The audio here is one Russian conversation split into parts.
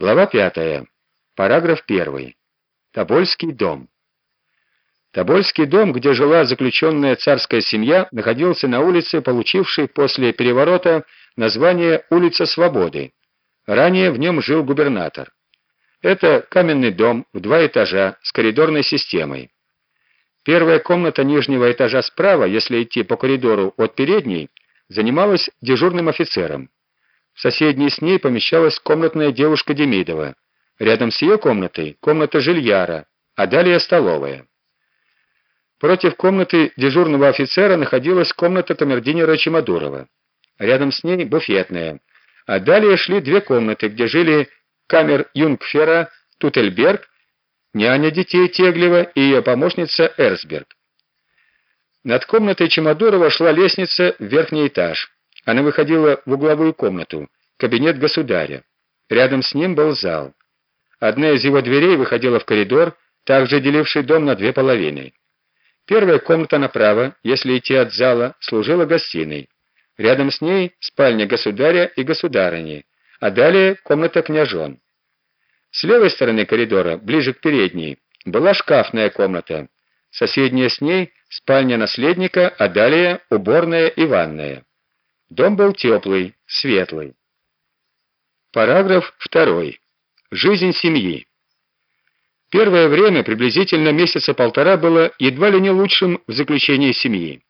Глава 5. Параграф 1. Тобольский дом. Тобольский дом, где жила заключенная царская семья, находился на улице, получившей после переворота название «Улица Свободы». Ранее в нем жил губернатор. Это каменный дом в два этажа с коридорной системой. Первая комната нижнего этажа справа, если идти по коридору от передней, занималась дежурным офицером. Соседней с ней помещалась комнатная девушка Демидова. Рядом с ее комнатой комната жильяра, а далее столовая. Против комнаты дежурного офицера находилась комната камердинера Чемодурова. Рядом с ней буфетная. А далее шли две комнаты, где жили камер Юнгфера Тутельберг, няня детей Теглева и ее помощница Эрсберг. Над комнатой Чемодурова шла лестница в верхний этаж. Она выходила в угловую комнату, кабинет государя. Рядом с ним был зал. Одна из его дверей выходила в коридор, также деливший дом на две половины. Первая комната направо, если идти от зала, служила гостиной. Рядом с ней спальня государя и государыни, а далее комната княжон. С левой стороны коридора, ближе к передней, была шкафная комната. Соседняя с ней спальня наследника, а далее уборная и ванная. Дом был теплый, светлый. Параграф 2. Жизнь семьи. Первое время, приблизительно месяца полтора, было едва ли не лучшим в заключении семьи.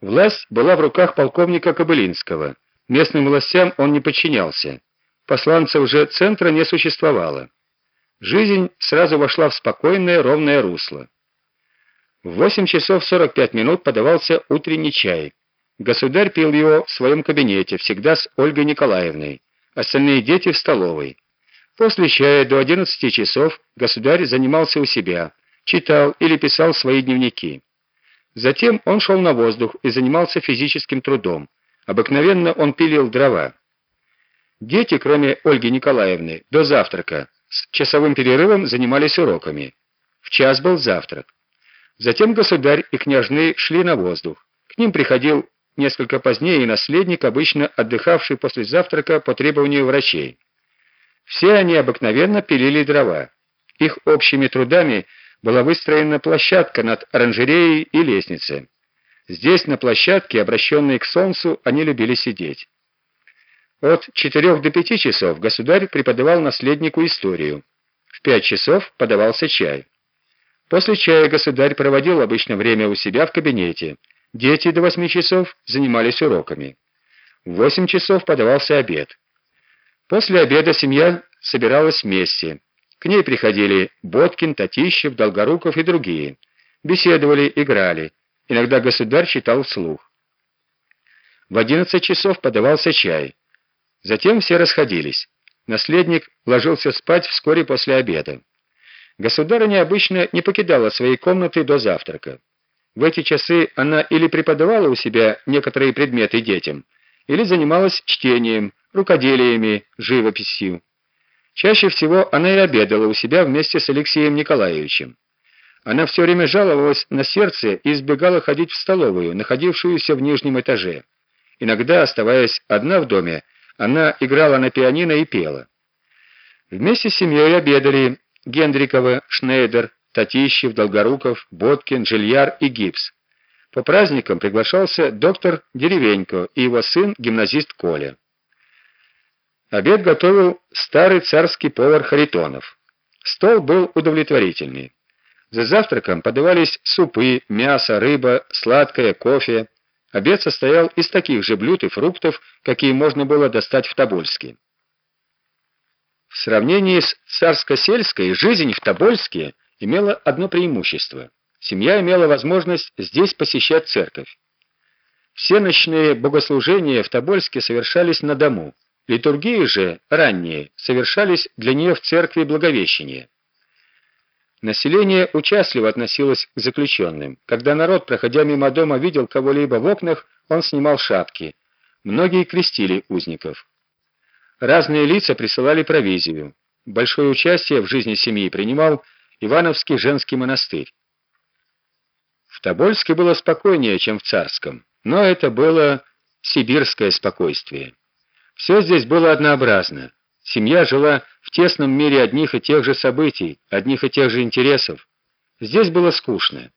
Власть была в руках полковника Кобылинского. Местным властям он не подчинялся. Посланцев же центра не существовало. Жизнь сразу вошла в спокойное, ровное русло. В 8 часов 45 минут подавался утренний чай. Государь пил его в своем кабинете, всегда с Ольгой Николаевной, остальные дети в столовой. После чая до 11 часов государь занимался у себя, читал или писал свои дневники. Затем он шел на воздух и занимался физическим трудом. Обыкновенно он пилил дрова. Дети, кроме Ольги Николаевны, до завтрака с часовым перерывом занимались уроками. В час был завтрак. Затем государь и княжны шли на воздух. К ним приходил несколько позднее наследник, обычно отдыхавший после завтрака по требованию врачей. Все они обыкновенно пилили дрова. Их общими трудами была выстроена площадка над оранжереей и лестницей. Здесь, на площадке, обращенной к солнцу, они любили сидеть. От четырех до пяти часов государь преподавал наследнику историю. В пять часов подавался чай. После чая государь проводил обычно время у себя в кабинете. Дети до восьми часов занимались уроками. В восемь часов подавался обед. После обеда семья собиралась вместе. К ней приходили Боткин, Татищев, Долгоруков и другие. Беседовали, играли. Иногда государь читал вслух. В одиннадцать часов подавался чай. Затем все расходились. Наследник ложился спать вскоре после обеда. Государыня обычно не покидала своей комнаты до завтрака. В эти часы она или преподавала у себя некоторые предметы детям, или занималась чтением, рукоделиями, живописью. Чаще всего она и обедала у себя вместе с Алексеем Николаевичем. Она все время жаловалась на сердце и избегала ходить в столовую, находившуюся в нижнем этаже. Иногда, оставаясь одна в доме, она играла на пианино и пела. Вместе с семьей обедали Гендрикова, Шнейдер, Татищев, Долгоруков, Боткин, Жильяр и Гипс. По праздникам приглашался доктор Деревенько и его сын, гимназист Коля. Обед готовил старый царский повар Харитонов. Стол был удовлетворительный. За завтраком подавались супы, мясо, рыба, сладкое, кофе. Обед состоял из таких же блюд и фруктов, какие можно было достать в Тобольске. В сравнении с царско-сельской жизнь в Тобольске имела одно преимущество. Семья имела возможность здесь посещать церковь. Все ночные богослужения в Тобольске совершались на дому. Литургии же, ранние, совершались для нее в церкви Благовещения. Население участливо относилось к заключенным. Когда народ, проходя мимо дома, видел кого-либо в окнах, он снимал шапки. Многие крестили узников. Разные лица присылали провизию. Большое участие в жизни семьи принимал Ивановский женский монастырь. В Тобольске было спокойнее, чем в Царском, но это было сибирское спокойствие. Все здесь было однообразно. Семья жила в тесном мире одних и тех же событий, одних и тех же интересов. Здесь было скучно.